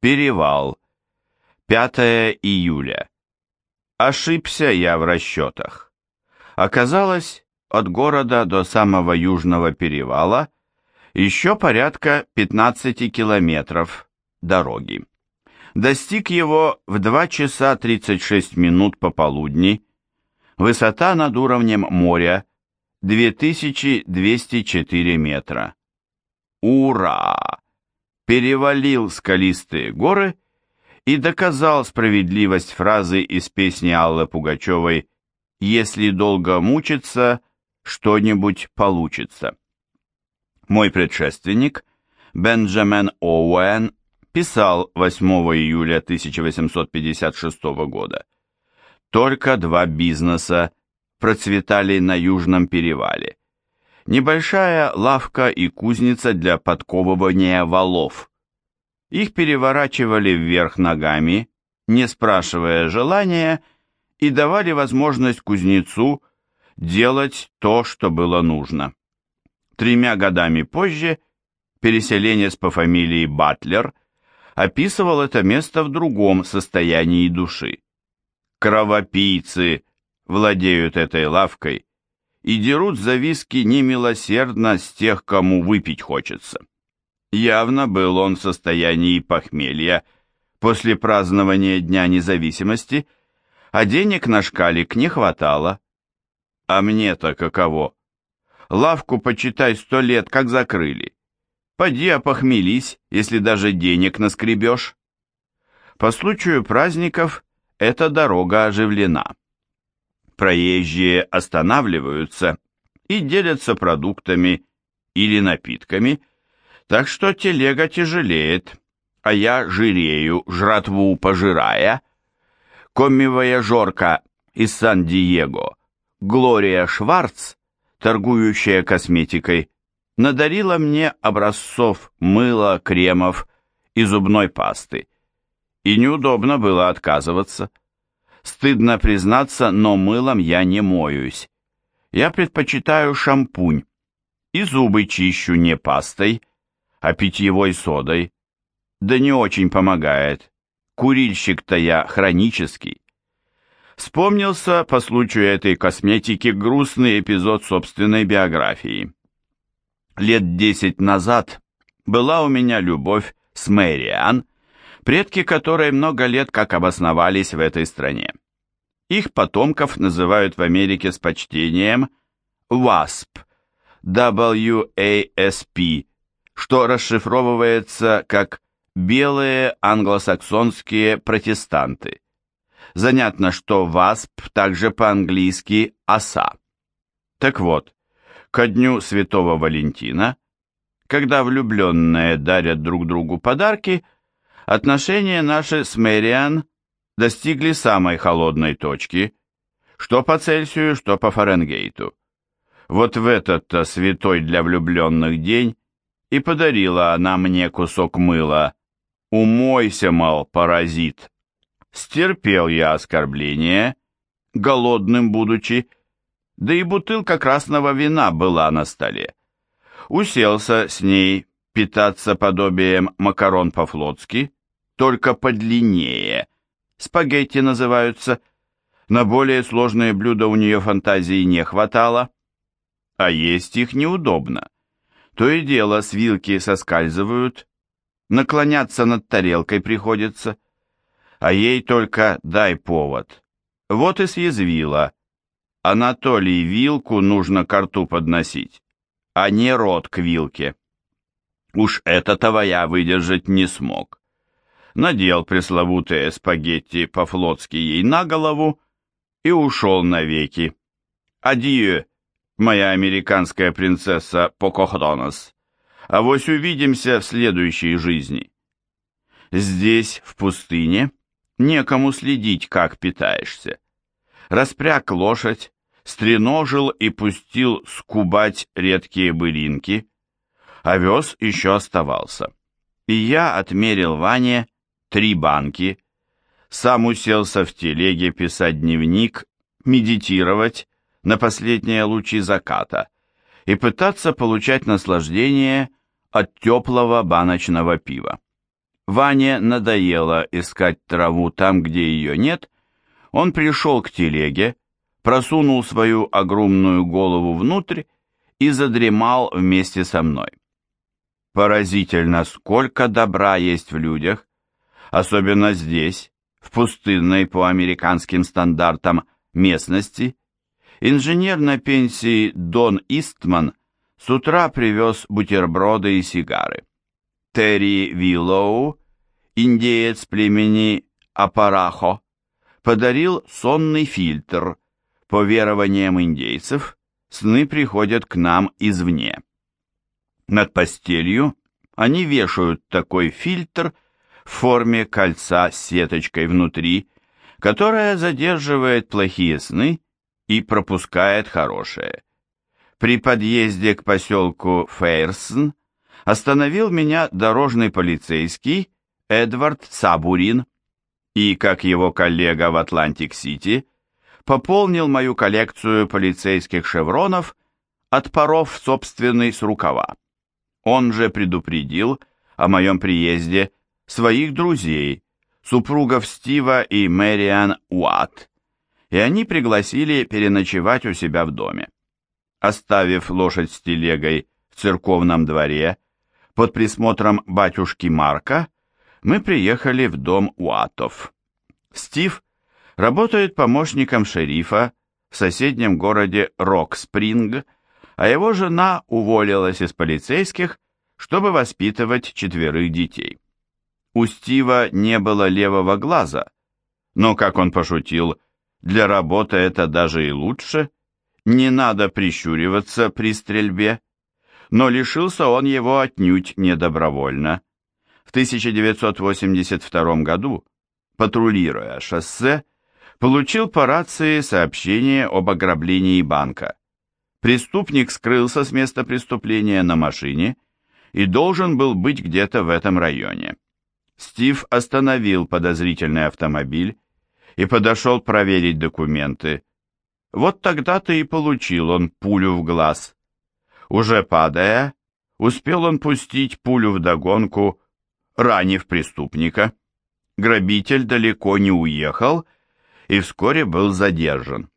Перевал. 5 июля. Ошибся я в расчетах. Оказалось, от города до самого южного перевала еще порядка 15 километров дороги. Достиг его в 2 часа 36 минут пополудни. Высота над уровнем моря 2204 метра. Ура! Перевалил скалистые горы и доказал справедливость фразы из песни Аллы Пугачевой «Если долго мучиться, что-нибудь получится». Мой предшественник, Бенджамен Оуэн, писал 8 июля 1856 года. Только два бизнеса процветали на Южном перевале. Небольшая лавка и кузница для подковывания валов. Их переворачивали вверх ногами, не спрашивая желания, и давали возможность кузнецу делать то, что было нужно. Тремя годами позже переселенец по фамилии Батлер описывал это место в другом состоянии души. Кровопийцы владеют этой лавкой и дерут за виски немилосердно с тех, кому выпить хочется. Явно был он в состоянии похмелья после празднования Дня независимости, а денег на шкалик не хватало. А мне-то каково? Лавку, почитай, сто лет как закрыли. Поди опохмелись, если даже денег наскребешь. По случаю праздников эта дорога оживлена. Проезжие останавливаются и делятся продуктами или напитками, так что телега тяжелеет, а я жирею, жратву пожирая. Комми-вояжерка из Сан-Диего, Глория Шварц, торгующая косметикой, надарила мне образцов мыла, кремов и зубной пасты. И неудобно было отказываться. Стыдно признаться, но мылом я не моюсь. Я предпочитаю шампунь. И зубы чищу не пастой, а питьевой содой. Да не очень помогает. Курильщик-то я хронический. Вспомнился по случаю этой косметики грустный эпизод собственной биографии. Лет десять назад была у меня любовь с Мэриан, предки которой много лет как обосновались в этой стране. Их потомков называют в Америке с почтением WASP, W-A-S-P, что расшифровывается как «белые англосаксонские протестанты». Занятно, что WASP также по-английски «оса». Так вот, ко дню Святого Валентина, когда влюбленные дарят друг другу подарки, отношения наши с Мэриан достигли самой холодной точки, что по Цельсию, что по Фаренгейту. Вот в этот-то святой для влюбленных день и подарила она мне кусок мыла. «Умойся, мол, паразит!» Стерпел я оскорбление, голодным будучи, да и бутылка красного вина была на столе. Уселся с ней питаться подобием макарон по-флотски, только подлиннее. Спагетти называются. На более сложные блюда у нее фантазии не хватало, а есть их неудобно. То и дело с вилки соскальзывают, наклоняться над тарелкой приходится, а ей только дай повод. Вот и съязвила. Анатолий, вилку нужно к рту подносить, а не рот к вилке. Уж это-то я выдержать не смог. Надел пресловутые спагетти по-флотски ей на голову и ушел навеки. Адью, моя американская принцесса Покохдонос. Авось увидимся в следующей жизни. Здесь, в пустыне, некому следить, как питаешься. Распряг лошадь, стреножил и пустил скубать редкие былинки. Овес еще оставался. И я отмерил Ване три банки, сам уселся в телеге писать дневник, медитировать на последние лучи заката и пытаться получать наслаждение от теплого баночного пива. Ване надоело искать траву там, где ее нет, он пришел к телеге, просунул свою огромную голову внутрь и задремал вместе со мной. Поразительно, сколько добра есть в людях, особенно здесь, в пустынной по американским стандартам местности. Инженер на пенсии Дон Истман с утра привез бутерброды и сигары. Терри Виллоу, индеец племени Апарахо, подарил сонный фильтр. По верованиям индейцев, сны приходят к нам извне. Над постелью они вешают такой фильтр в форме кольца с сеточкой внутри, которая задерживает плохие сны и пропускает хорошие. При подъезде к поселку Фейрсон остановил меня дорожный полицейский Эдвард Сабурин и, как его коллега в Атлантик-Сити, пополнил мою коллекцию полицейских шевронов, отпоров собственный с рукава. Он же предупредил о моем приезде своих друзей, супругов Стива и Мэриан Уатт, и они пригласили переночевать у себя в доме. Оставив лошадь с телегой в церковном дворе, под присмотром батюшки Марка, мы приехали в дом Уатов. Стив работает помощником шерифа в соседнем городе Рок-Спринг, а его жена уволилась из полицейских, чтобы воспитывать четверых детей. У Стива не было левого глаза, но, как он пошутил, для работы это даже и лучше, не надо прищуриваться при стрельбе, но лишился он его отнюдь недобровольно. В 1982 году, патрулируя шоссе, получил по рации сообщение об ограблении банка. Преступник скрылся с места преступления на машине и должен был быть где-то в этом районе. Стив остановил подозрительный автомобиль и подошел проверить документы. Вот тогда-то и получил он пулю в глаз. Уже падая, успел он пустить пулю в догонку, ранив преступника. Грабитель далеко не уехал и вскоре был задержан.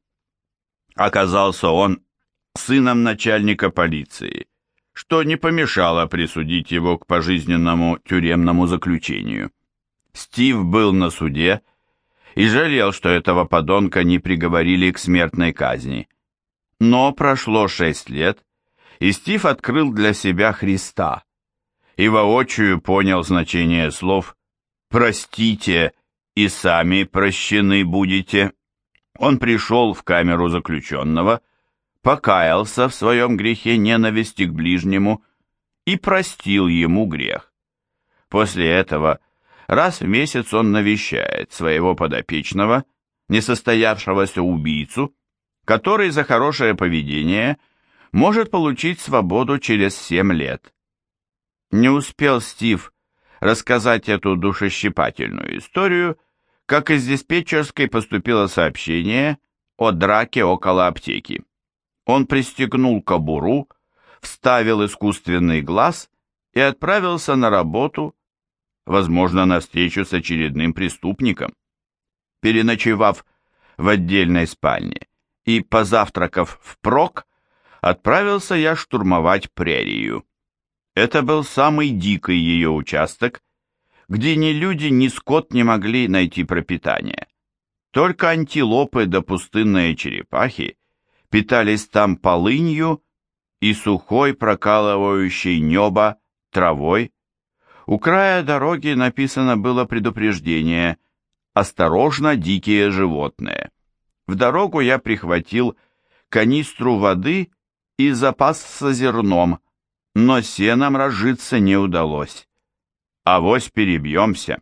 Оказался он сыном начальника полиции, что не помешало присудить его к пожизненному тюремному заключению. Стив был на суде и жалел, что этого подонка не приговорили к смертной казни. Но прошло шесть лет, и Стив открыл для себя Христа и воочию понял значение слов «простите» и сами прощены будете. Он пришел в камеру заключенного, покаялся в своем грехе ненависти к ближнему и простил ему грех. После этого раз в месяц он навещает своего подопечного, несостоявшегося убийцу, который за хорошее поведение может получить свободу через семь лет. Не успел Стив рассказать эту душещипательную историю, как из диспетчерской поступило сообщение о драке около аптеки. Он пристегнул кобуру, вставил искусственный глаз и отправился на работу, возможно, на встречу с очередным преступником. Переночевав в отдельной спальне и позавтракав впрок, отправился я штурмовать прерию. Это был самый дикий ее участок, где ни люди, ни скот не могли найти пропитание. Только антилопы да пустынные черепахи питались там полынью и сухой прокалывающей небо травой. У края дороги написано было предупреждение «Осторожно, дикие животные». В дорогу я прихватил канистру воды и запас со зерном, но сеном разжиться не удалось. Авось перебьемся.